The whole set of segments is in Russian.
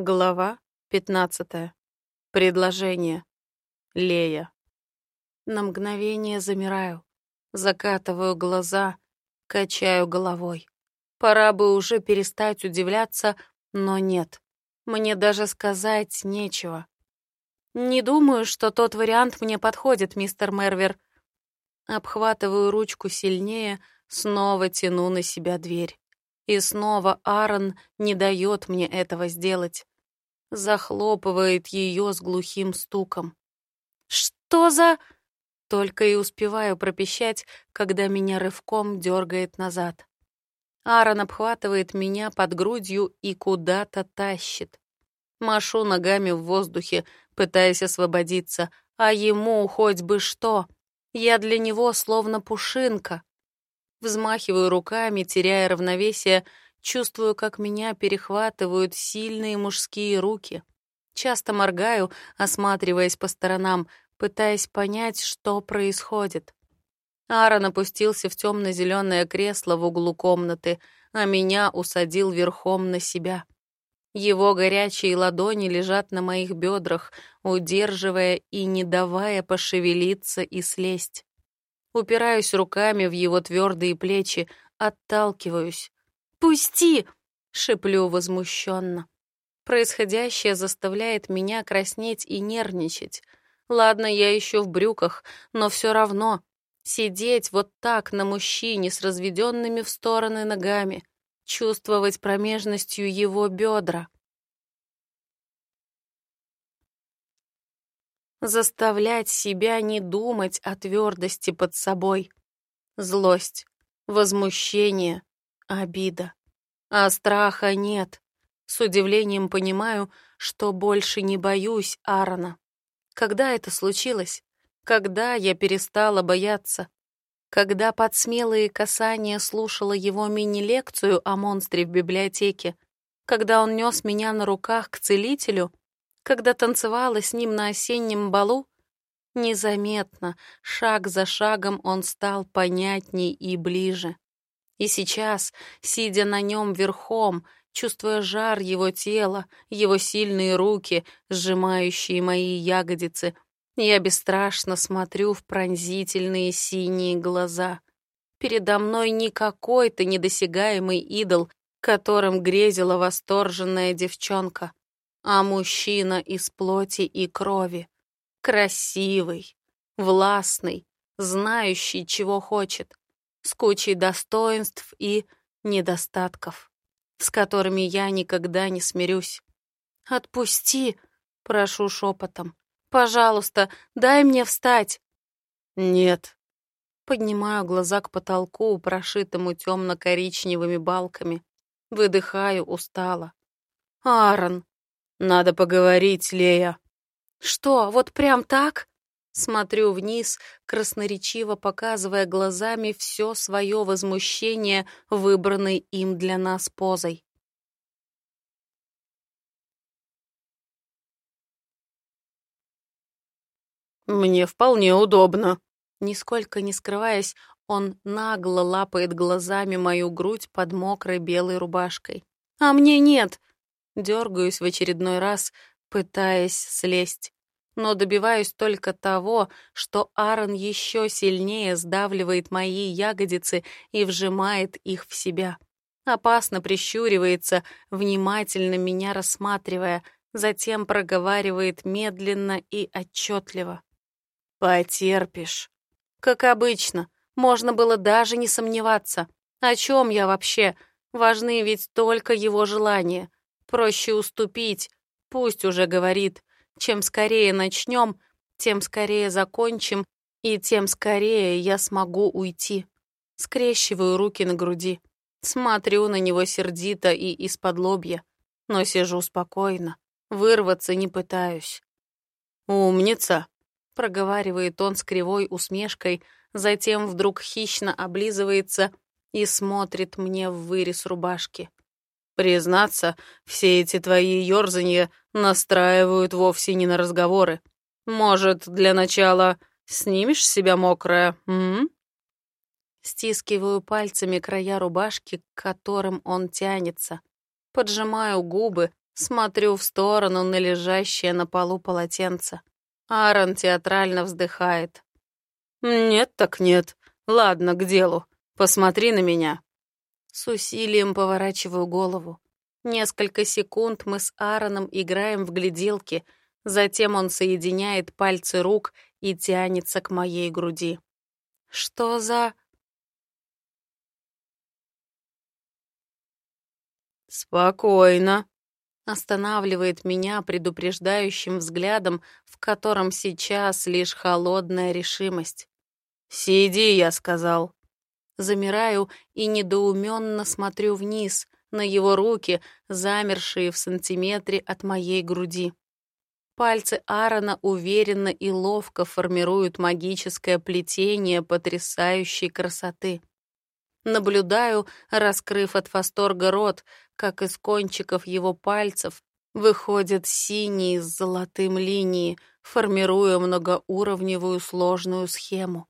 Глава 15. Предложение. Лея. На мгновение замираю, закатываю глаза, качаю головой. Пора бы уже перестать удивляться, но нет. Мне даже сказать нечего. Не думаю, что тот вариант мне подходит, мистер Мервер. Обхватываю ручку сильнее, снова тяну на себя дверь. И снова Аарон не дает мне этого сделать. Захлопывает ее с глухим стуком. «Что за...» Только и успеваю пропищать, когда меня рывком дергает назад. Аарон обхватывает меня под грудью и куда-то тащит. Машу ногами в воздухе, пытаясь освободиться, а ему хоть бы что. Я для него словно пушинка. Взмахиваю руками, теряя равновесие, чувствую, как меня перехватывают сильные мужские руки. Часто моргаю, осматриваясь по сторонам, пытаясь понять, что происходит. Аарон опустился в темно-зеленое кресло в углу комнаты, а меня усадил верхом на себя. Его горячие ладони лежат на моих бедрах, удерживая и не давая пошевелиться и слезть. Упираюсь руками в его твердые плечи, отталкиваюсь. «Пусти!» — шеплю возмущенно. Происходящее заставляет меня краснеть и нервничать. Ладно, я еще в брюках, но все равно сидеть вот так на мужчине с разведенными в стороны ногами, чувствовать промежностью его бедра. заставлять себя не думать о твердости под собой. Злость, возмущение, обида. А страха нет. С удивлением понимаю, что больше не боюсь Аарона. Когда это случилось? Когда я перестала бояться? Когда под смелые касания слушала его мини-лекцию о монстре в библиотеке? Когда он нес меня на руках к целителю? когда танцевала с ним на осеннем балу, незаметно, шаг за шагом он стал понятней и ближе. И сейчас, сидя на нем верхом, чувствуя жар его тела, его сильные руки, сжимающие мои ягодицы, я бесстрашно смотрю в пронзительные синие глаза. Передо мной не какой-то недосягаемый идол, которым грезила восторженная девчонка а мужчина из плоти и крови. Красивый, властный, знающий, чего хочет, с кучей достоинств и недостатков, с которыми я никогда не смирюсь. «Отпусти!» — прошу шепотом. «Пожалуйста, дай мне встать!» «Нет». Поднимаю глаза к потолку, прошитому темно-коричневыми балками. Выдыхаю устало. «Аарон, «Надо поговорить, Лея». «Что, вот прям так?» Смотрю вниз, красноречиво показывая глазами все свое возмущение, выбранной им для нас позой. «Мне вполне удобно». Нисколько не скрываясь, он нагло лапает глазами мою грудь под мокрой белой рубашкой. «А мне нет!» Дергаюсь в очередной раз, пытаясь слезть. Но добиваюсь только того, что Аарон еще сильнее сдавливает мои ягодицы и вжимает их в себя. Опасно прищуривается, внимательно меня рассматривая, затем проговаривает медленно и отчетливо. «Потерпишь». Как обычно, можно было даже не сомневаться. О чем я вообще? Важны ведь только его желания. Проще уступить, пусть уже говорит. Чем скорее начнем, тем скорее закончим, и тем скорее я смогу уйти. Скрещиваю руки на груди. Смотрю на него сердито и из-под лобья, но сижу спокойно, вырваться не пытаюсь. «Умница!» — проговаривает он с кривой усмешкой, затем вдруг хищно облизывается и смотрит мне в вырез рубашки. Признаться, все эти твои ёрзанья настраивают вовсе не на разговоры. Может, для начала снимешь с себя мокрое, м? Стискиваю пальцами края рубашки, к которым он тянется. Поджимаю губы, Смотрю в сторону на лежащее на полу полотенце. Аарон театрально вздыхает. «Нет так нет. Ладно, к делу. Посмотри на меня». С усилием поворачиваю голову. Несколько секунд мы с Аароном играем в гляделки, затем он соединяет пальцы рук и тянется к моей груди. «Что за...» «Спокойно», останавливает меня предупреждающим взглядом, в котором сейчас лишь холодная решимость. «Сиди», — я сказал. Замираю и недоуменно смотрю вниз, на его руки, замершие в сантиметре от моей груди. Пальцы Аарона уверенно и ловко формируют магическое плетение потрясающей красоты. Наблюдаю, раскрыв от восторга рот, как из кончиков его пальцев выходят синие с золотым линии, формируя многоуровневую сложную схему.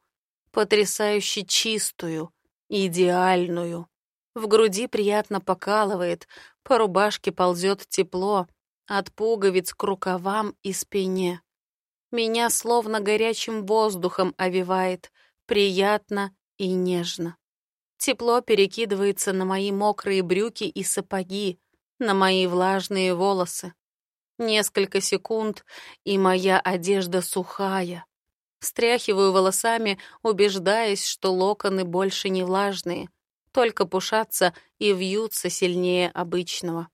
Потрясающе чистую, идеальную. В груди приятно покалывает, по рубашке ползет тепло, от пуговиц к рукавам и спине. Меня словно горячим воздухом овивает, приятно и нежно. Тепло перекидывается на мои мокрые брюки и сапоги, на мои влажные волосы. Несколько секунд, и моя одежда сухая. Стряхиваю волосами, убеждаясь, что локоны больше не влажные, только пушатся и вьются сильнее обычного.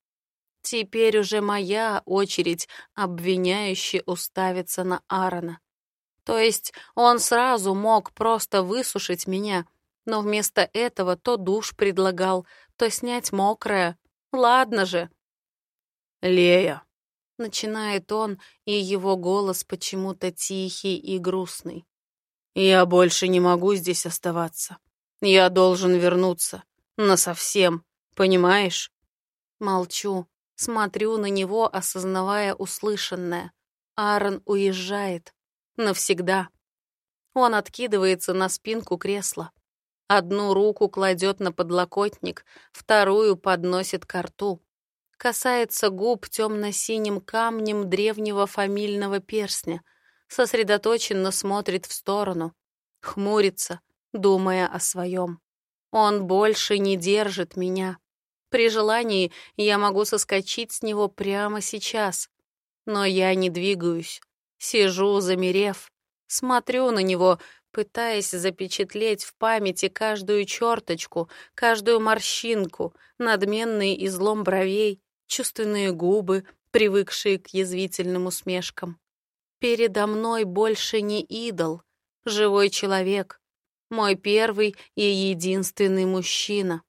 Теперь уже моя очередь обвиняюще уставиться на Аарона. То есть он сразу мог просто высушить меня, но вместо этого то душ предлагал, то снять мокрое. Ладно же. «Лея», — начинает он, и его голос почему-то тихий и грустный. «Я больше не могу здесь оставаться. Я должен вернуться. Насовсем. Понимаешь?» Молчу, смотрю на него, осознавая услышанное. Аарон уезжает. Навсегда. Он откидывается на спинку кресла. Одну руку кладет на подлокотник, вторую подносит к рту. Касается губ темно-синим камнем древнего фамильного перстня. Сосредоточенно смотрит в сторону. Хмурится, думая о своем. Он больше не держит меня. При желании я могу соскочить с него прямо сейчас. Но я не двигаюсь. Сижу, замерев. Смотрю на него, пытаясь запечатлеть в памяти каждую черточку, каждую морщинку, надменный излом бровей, чувственные губы, привыкшие к язвительным усмешкам. Передо мной больше не идол, живой человек, мой первый и единственный мужчина.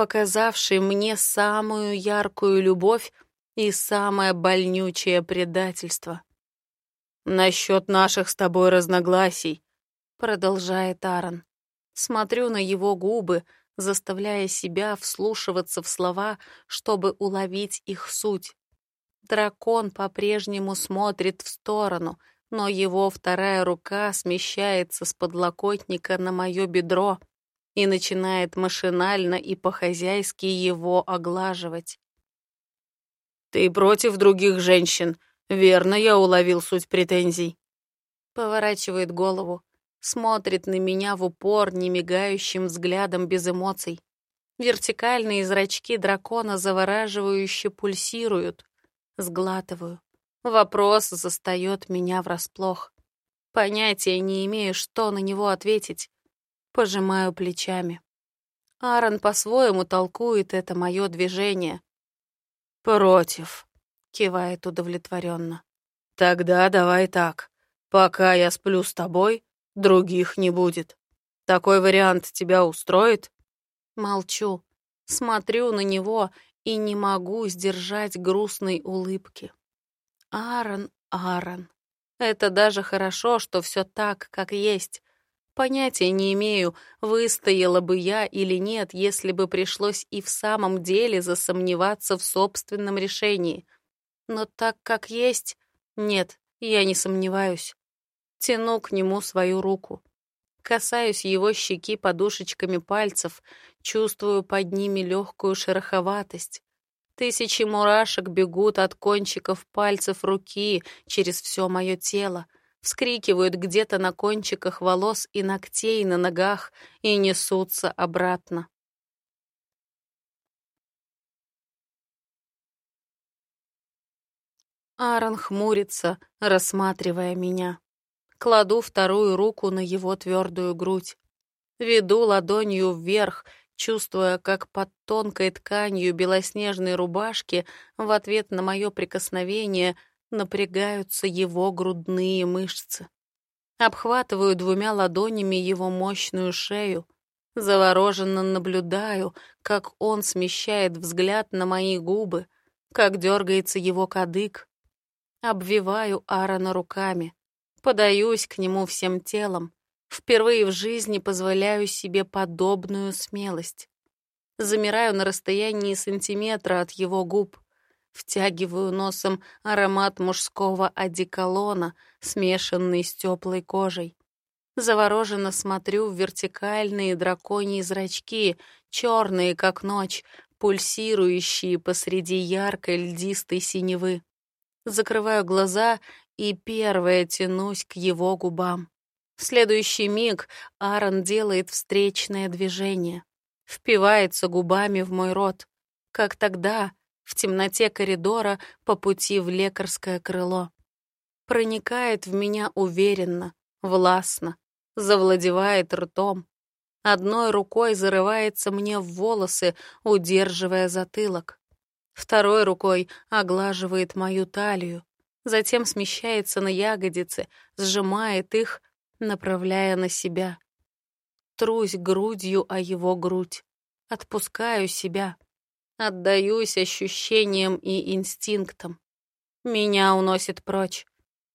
показавший мне самую яркую любовь и самое больнючее предательство. «Насчет наших с тобой разногласий», — продолжает Аарон. Смотрю на его губы, заставляя себя вслушиваться в слова, чтобы уловить их суть. Дракон по-прежнему смотрит в сторону, но его вторая рука смещается с подлокотника на мое бедро и начинает машинально и по-хозяйски его оглаживать. «Ты против других женщин. Верно, я уловил суть претензий». Поворачивает голову, смотрит на меня в упор немигающим взглядом без эмоций. Вертикальные зрачки дракона завораживающе пульсируют. Сглатываю. Вопрос застает меня врасплох. Понятия не имею, что на него ответить. Пожимаю плечами. Аарон по-своему толкует это мое движение. «Против», — кивает удовлетворенно. «Тогда давай так. Пока я сплю с тобой, других не будет. Такой вариант тебя устроит?» Молчу, смотрю на него и не могу сдержать грустной улыбки. Аарон, Аарон. Это даже хорошо, что все так, как есть. Понятия не имею, выстояла бы я или нет, если бы пришлось и в самом деле засомневаться в собственном решении. Но так как есть, нет, я не сомневаюсь. Тяну к нему свою руку. Касаюсь его щеки подушечками пальцев, чувствую под ними легкую шероховатость. Тысячи мурашек бегут от кончиков пальцев руки через все мое тело, вскрикивают где-то на кончиках волос и ногтей на ногах и несутся обратно. Аарон хмурится, рассматривая меня. Кладу вторую руку на его твердую грудь. Веду ладонью вверх, чувствуя, как под тонкой тканью белоснежной рубашки в ответ на мое прикосновение напрягаются его грудные мышцы. Обхватываю двумя ладонями его мощную шею, завороженно наблюдаю, как он смещает взгляд на мои губы, как дергается его кадык. Обвиваю Аарона руками, подаюсь к нему всем телом, Впервые в жизни позволяю себе подобную смелость. Замираю на расстоянии сантиметра от его губ. Втягиваю носом аромат мужского одеколона, смешанный с теплой кожей. Завороженно смотрю в вертикальные драконьи зрачки, черные, как ночь, пульсирующие посреди яркой льдистой синевы. Закрываю глаза и первая тянусь к его губам. В следующий миг Аарон делает встречное движение, впивается губами в мой рот, как тогда, в темноте коридора по пути в лекарское крыло. Проникает в меня уверенно, властно, завладевает ртом. Одной рукой зарывается мне в волосы, удерживая затылок. Второй рукой оглаживает мою талию, затем смещается на ягодицы, сжимает их, направляя на себя. Трусь грудью о его грудь. Отпускаю себя. Отдаюсь ощущениям и инстинктам. Меня уносит прочь.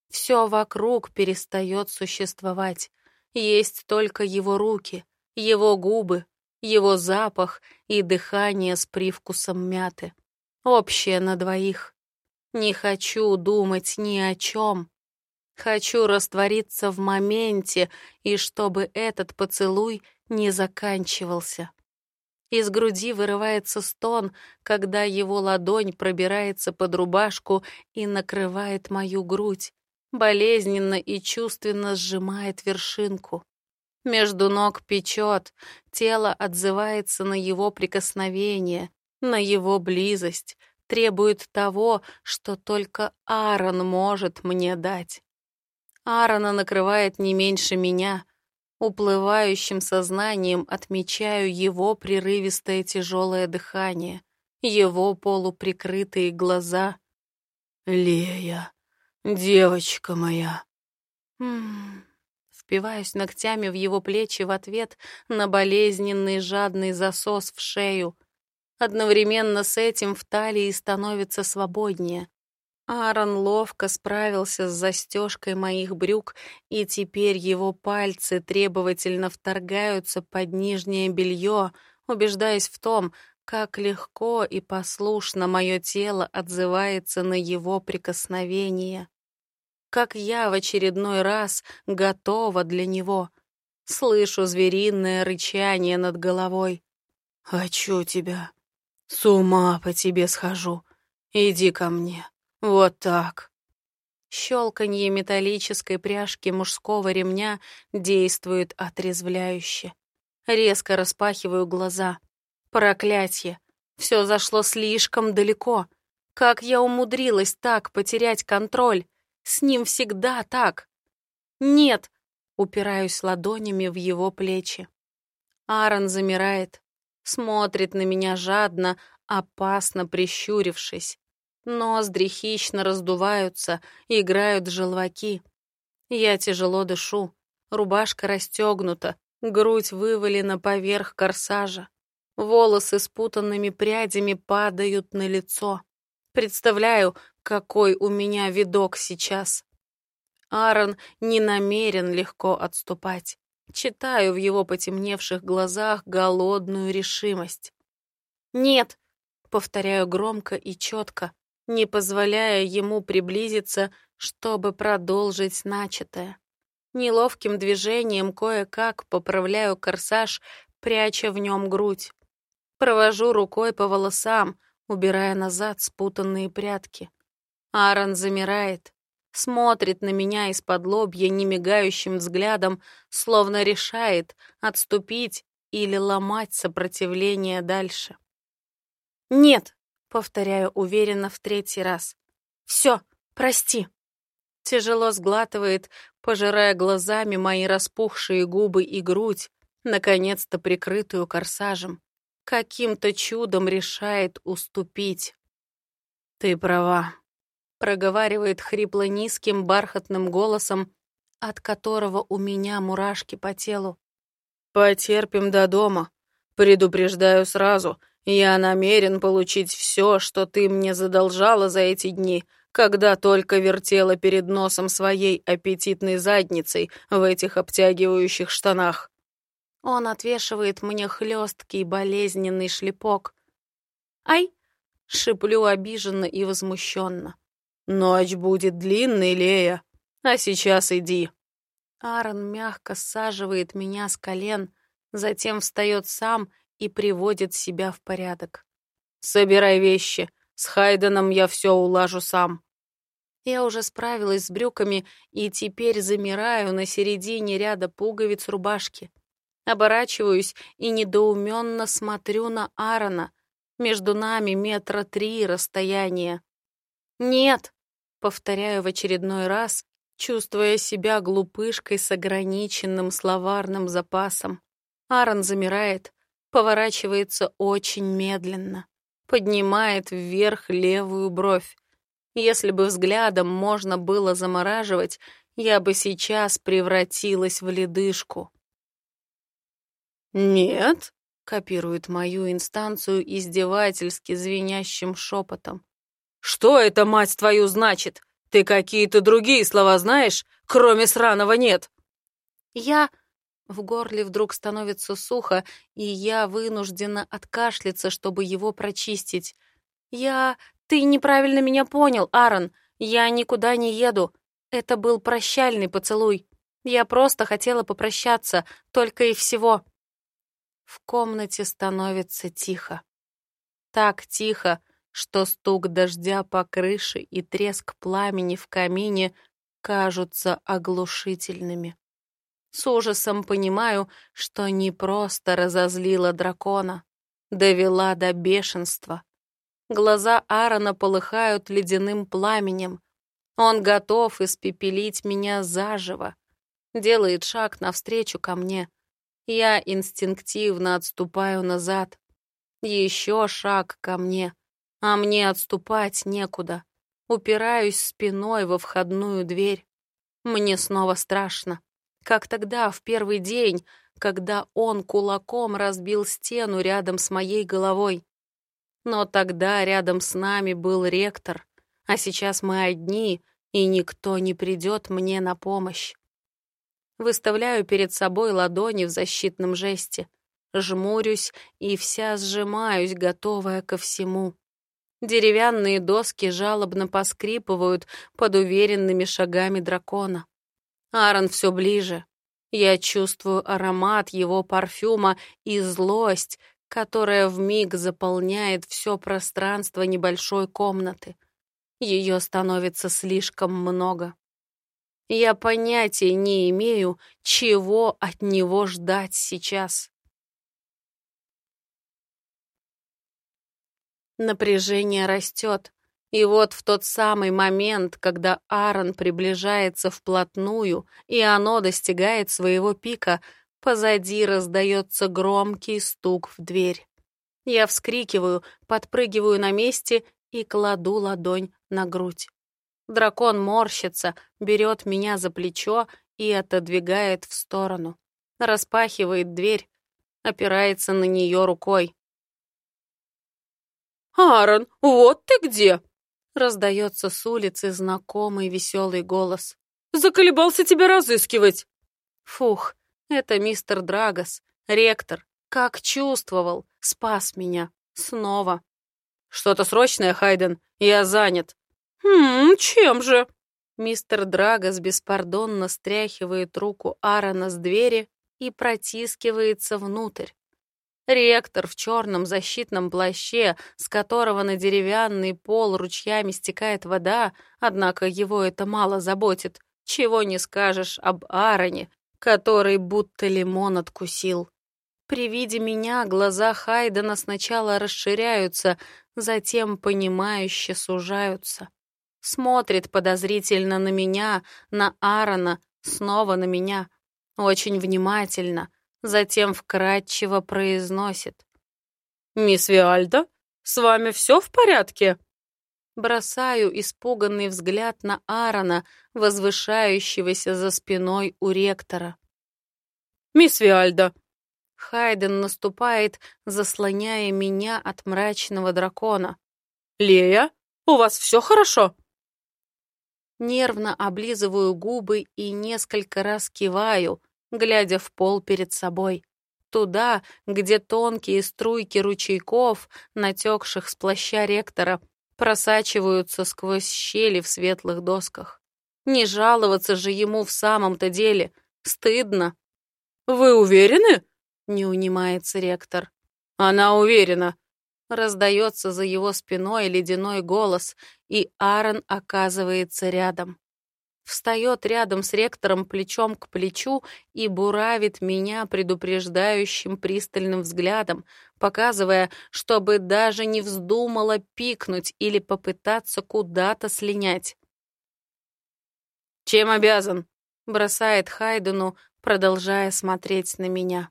Все вокруг перестает существовать. Есть только его руки, его губы, его запах и дыхание с привкусом мяты. Общее на двоих. Не хочу думать ни о чем, Хочу раствориться в моменте, и чтобы этот поцелуй не заканчивался. Из груди вырывается стон, когда его ладонь пробирается под рубашку и накрывает мою грудь, болезненно и чувственно сжимает вершинку. Между ног печет, тело отзывается на его прикосновение, на его близость, требует того, что только Аарон может мне дать. Аарона накрывает не меньше меня. Уплывающим сознанием отмечаю его прерывистое тяжелое дыхание, его полуприкрытые глаза. «Лея, девочка моя!» М Впиваюсь ногтями в его плечи в ответ на болезненный жадный засос в шею. Одновременно с этим в талии становится свободнее. Аарон ловко справился с застежкой моих брюк, и теперь его пальцы требовательно вторгаются под нижнее белье, убеждаясь в том, как легко и послушно мое тело отзывается на его прикосновение. Как я в очередной раз готова для него. Слышу звериное рычание над головой. «Хочу тебя. С ума по тебе схожу. Иди ко мне». Вот так. Щелканье металлической пряжки мужского ремня действует отрезвляюще. Резко распахиваю глаза. Проклятье. Все зашло слишком далеко. Как я умудрилась так потерять контроль? С ним всегда так. Нет. Упираюсь ладонями в его плечи. Аарон замирает, смотрит на меня жадно, опасно прищурившись. Ноздри хищно раздуваются, играют желваки. Я тяжело дышу, рубашка расстегнута, грудь вывалена поверх корсажа. Волосы с путанными прядями падают на лицо. Представляю, какой у меня видок сейчас. Аарон не намерен легко отступать. Читаю в его потемневших глазах голодную решимость. «Нет», — повторяю громко и четко, не позволяя ему приблизиться, чтобы продолжить начатое. Неловким движением кое-как поправляю корсаж, пряча в нем грудь. Провожу рукой по волосам, убирая назад спутанные прядки. Аарон замирает, смотрит на меня из-под лобья немигающим взглядом, словно решает, отступить или ломать сопротивление дальше. «Нет», — повторяю уверенно в третий раз. «Все, прости». Тяжело сглатывает, пожирая глазами мои распухшие губы и грудь, наконец-то прикрытую корсажем. Каким-то чудом решает уступить. «Ты права», — проговаривает хрипло-низким бархатным голосом, от которого у меня мурашки по телу. Потерпим до дома. Предупреждаю сразу, я намерен получить все, что ты мне задолжала за эти дни, когда только вертела перед носом своей аппетитной задницей в этих обтягивающих штанах. Он отвешивает мне хлесткий болезненный шлепок. «Ай!» — шиплю обиженно и возмущенно. «Ночь будет длинной, Лея, а сейчас иди». Аарон мягко саживает меня с колен, затем встает сам и приводит себя в порядок. «Собирай вещи. С Хайденом я все улажу сам». Я уже справилась с брюками и теперь замираю на середине ряда пуговиц рубашки. Оборачиваюсь и недоуменно смотрю на Аарона. Между нами метра три расстояния. «Нет», — повторяю в очередной раз, чувствуя себя глупышкой с ограниченным словарным запасом. Аарон замирает, поворачивается очень медленно, поднимает вверх левую бровь. Если бы взглядом можно было замораживать, я бы сейчас превратилась в ледышку. «Нет», — копирует мою инстанцию издевательски звенящим шепотом. «Что это, мать твою, значит? Ты какие-то другие слова знаешь, кроме сраного нет?» «Я...» В горле вдруг становится сухо, и я вынуждена откашляться, чтобы его прочистить. «Я... Ты неправильно меня понял, Аарон. Я никуда не еду. Это был прощальный поцелуй. Я просто хотела попрощаться, только и всего». В комнате становится тихо. Так тихо, что стук дождя по крыше и треск пламени в камине кажутся оглушительными. С ужасом понимаю, что не просто разозлила дракона, довела до бешенства. Глаза Аарона полыхают ледяным пламенем. Он готов испепелить меня заживо. Делает шаг навстречу ко мне. Я инстинктивно отступаю назад. Еще шаг ко мне, а мне отступать некуда. Упираюсь спиной во входную дверь. Мне снова страшно как тогда, в первый день, когда он кулаком разбил стену рядом с моей головой. Но тогда рядом с нами был ректор, а сейчас мы одни, и никто не придет мне на помощь. Выставляю перед собой ладони в защитном жесте, жмурюсь и вся сжимаюсь, готовая ко всему. Деревянные доски жалобно поскрипывают под уверенными шагами дракона. Аарон все ближе. Я чувствую аромат его парфюма и злость, которая вмиг заполняет все пространство небольшой комнаты. Ее становится слишком много. Я понятия не имею, чего от него ждать сейчас. Напряжение растет. И вот в тот самый момент, когда Аарон приближается вплотную, и оно достигает своего пика, позади раздается громкий стук в дверь. Я вскрикиваю, подпрыгиваю на месте и кладу ладонь на грудь. Дракон морщится, берет меня за плечо и отодвигает в сторону. Распахивает дверь, опирается на нее рукой. «Аарон, вот ты где!» Раздается с улицы знакомый веселый голос. «Заколебался тебя разыскивать!» Фух, это мистер Драгос, ректор. Как чувствовал, спас меня. Снова. «Что-то срочное, Хайден? Я занят». «Хм, чем же?» Мистер Драгос беспардонно стряхивает руку Аарона с двери и протискивается внутрь. Ректор в черном защитном плаще, с которого на деревянный пол ручьями стекает вода, однако его это мало заботит. Чего не скажешь об Аароне, который будто лимон откусил. При виде меня глаза Хайдена сначала расширяются, затем понимающе сужаются. Смотрит подозрительно на меня, на Аарона, снова на меня. Очень внимательно, затем вкратчиво произносит. «Мисс Виальда, с вами все в порядке?» Бросаю испуганный взгляд на Аарона, возвышающегося за спиной у ректора. «Мисс Виальда!» Хайден наступает, заслоняя меня от мрачного дракона. «Лея, у вас все хорошо?» Нервно облизываю губы и несколько раз киваю, глядя в пол перед собой. Туда, где тонкие струйки ручейков, натекших с плаща ректора, просачиваются сквозь щели в светлых досках. Не жаловаться же ему в самом-то деле. Стыдно. «Вы уверены?» — не унимается ректор. «Она уверена», Раздается за его спиной ледяной голос, и Аарон оказывается рядом встает рядом с ректором плечом к плечу и буравит меня предупреждающим пристальным взглядом, показывая, чтобы даже не вздумала пикнуть или попытаться куда-то слинять. «Чем обязан?» — бросает Хайдену, продолжая смотреть на меня.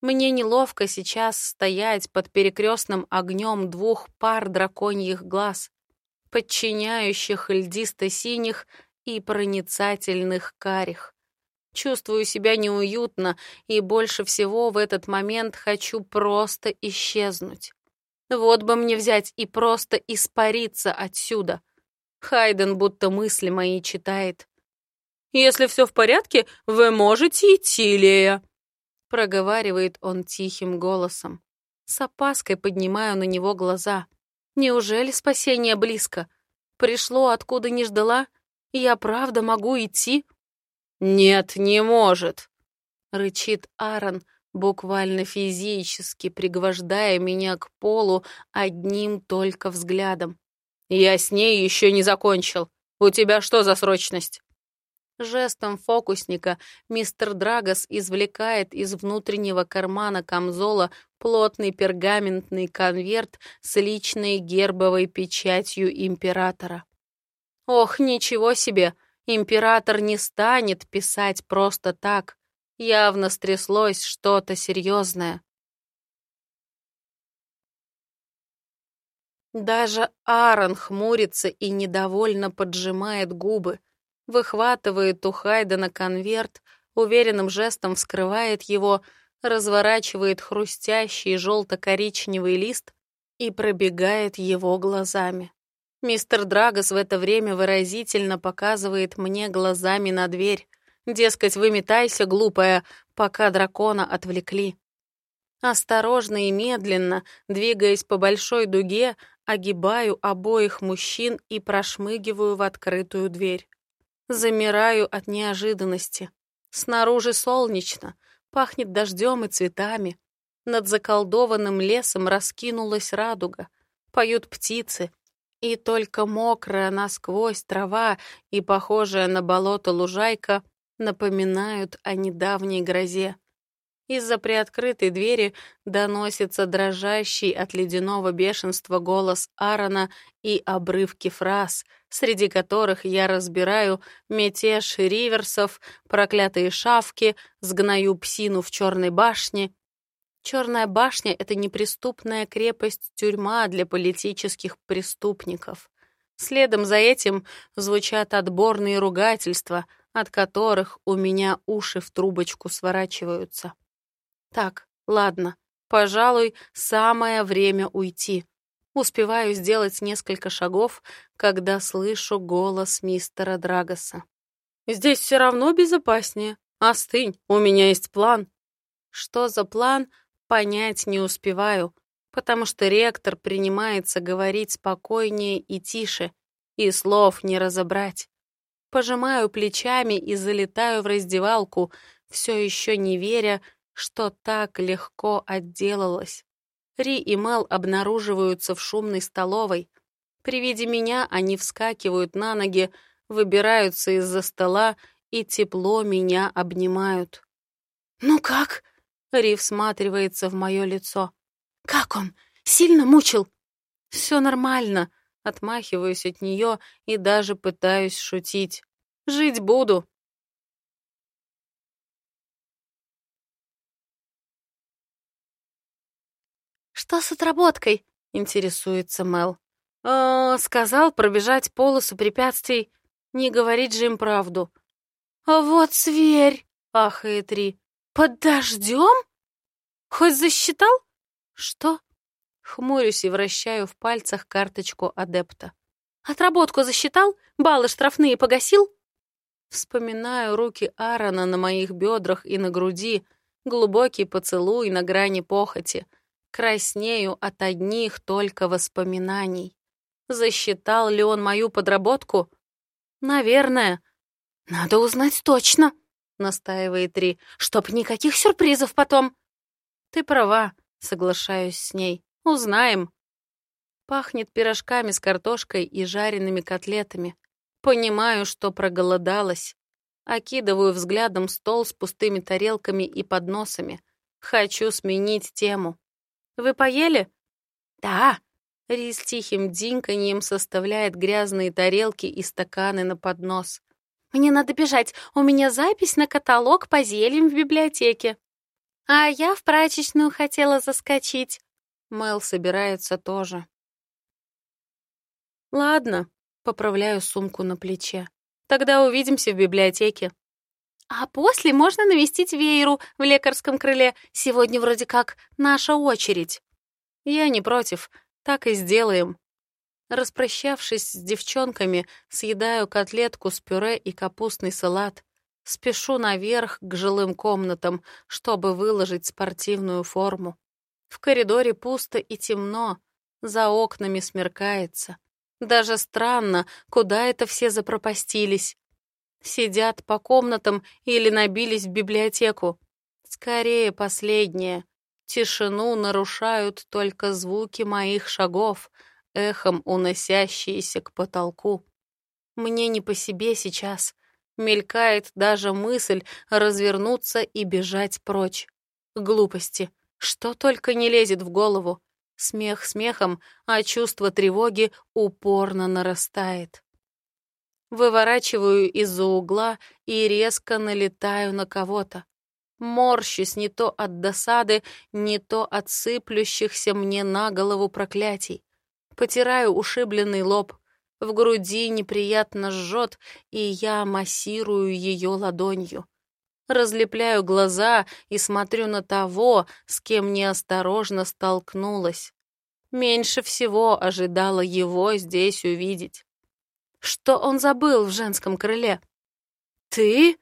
Мне неловко сейчас стоять под перекрестным огнем двух пар драконьих глаз, подчиняющих льдисто-синих и проницательных карих. Чувствую себя неуютно и больше всего в этот момент хочу просто исчезнуть. Вот бы мне взять и просто испариться отсюда. Хайден будто мысли мои читает. «Если все в порядке, вы можете идти, Лея», проговаривает он тихим голосом. С опаской поднимаю на него глаза. Неужели спасение близко? Пришло, откуда не ждала? Я правда могу идти?» «Нет, не может», — рычит Аарон, буквально физически пригвождая меня к полу одним только взглядом. «Я с ней еще не закончил. У тебя что за срочность?» Жестом фокусника мистер Драгос извлекает из внутреннего кармана камзола плотный пергаментный конверт с личной гербовой печатью императора. Ох, ничего себе! Император не станет писать просто так. Явно стряслось что-то серьезное. Даже Аарон хмурится и недовольно поджимает губы, выхватывает у Хайдена конверт, уверенным жестом вскрывает его, разворачивает хрустящий желто-коричневый лист и пробегает его глазами. Мистер Драгос в это время выразительно показывает мне глазами на дверь. Дескать, выметайся, глупая, пока дракона отвлекли. Осторожно и медленно, двигаясь по большой дуге, огибаю обоих мужчин и прошмыгиваю в открытую дверь. Замираю от неожиданности. Снаружи солнечно, пахнет дождем и цветами. Над заколдованным лесом раскинулась радуга. Поют птицы, и только мокрая насквозь трава и похожая на болото лужайка напоминают о недавней грозе. Из-за приоткрытой двери доносится дрожащий от ледяного бешенства голос Аарона и обрывки фраз, среди которых я разбираю мятеж риверсов, проклятые шавки, сгною псину в черной башне Черная башня — это неприступная крепость-тюрьма для политических преступников. Следом за этим звучат отборные ругательства, от которых у меня уши в трубочку сворачиваются. Так, ладно, пожалуй, самое время уйти. Успеваю сделать несколько шагов, когда слышу голос мистера Драгоса. «Здесь все равно безопаснее. Остынь, у меня есть план». Что за план, понять не успеваю, потому что ректор принимается говорить спокойнее и тише, и слов не разобрать. Пожимаю плечами и залетаю в раздевалку, все еще не веря, что так легко отделалась. Ри и Мел обнаруживаются в шумной столовой. При виде меня они вскакивают на ноги, выбираются из-за стола и тепло меня обнимают. «Ну как?» — Ри всматривается в мое лицо. «Как он? Сильно мучил?» «Все нормально», — отмахиваюсь от нее и даже пытаюсь шутить. «Жить буду». «Что с отработкой?» — интересуется Мел. «Э, «Сказал пробежать полосу препятствий, не говорить же им правду». «А вот зверь!» — ахает Ри. «Под дождем? Хоть засчитал?» «Что?» Хмурюсь и вращаю в пальцах карточку адепта. «Отработку засчитал? Баллы штрафные погасил?» Вспоминаю руки Аарона на моих бедрах и на груди, глубокий поцелуй на грани похоти. Краснею от одних только воспоминаний. Засчитал ли он мою подработку? Наверное. Надо узнать точно, настаивает Ри, чтоб никаких сюрпризов потом. Ты права, соглашаюсь с ней. Узнаем. Пахнет пирожками с картошкой и жареными котлетами. Понимаю, что проголодалась. Окидываю взглядом стол с пустыми тарелками и подносами. Хочу сменить тему. Вы поели? Да. Рис тихим динканьем составляет грязные тарелки и стаканы на поднос. Мне надо бежать, у меня запись на каталог по зельям в библиотеке. А я в прачечную хотела заскочить. Мэл собирается тоже. Ладно, поправляю сумку на плече. Тогда увидимся в библиотеке. А после можно навестить Вейру в лекарском крыле. Сегодня вроде как наша очередь. Я не против, так и сделаем. Распрощавшись с девчонками, съедаю котлетку с пюре и капустный салат. Спешу наверх к жилым комнатам, чтобы выложить спортивную форму. В коридоре пусто и темно, за окнами смеркается. Даже странно, куда это все запропастились. Сидят по комнатам или набились в библиотеку. Скорее последнее. Тишину нарушают только звуки моих шагов, эхом уносящиеся к потолку. Мне не по себе сейчас. Мелькает даже мысль развернуться и бежать прочь. Глупости. Что только не лезет в голову. Смех смехом, а чувство тревоги упорно нарастает. Выворачиваю из-за угла и резко налетаю на кого-то. Морщусь не то от досады, не то от сыплющихся мне на голову проклятий. Потираю ушибленный лоб. В груди неприятно жжет, и я массирую ее ладонью разлепляю глаза и смотрю на того, с кем неосторожно столкнулась. Меньше всего ожидала его здесь увидеть. Что он забыл в женском крыле? «Ты?»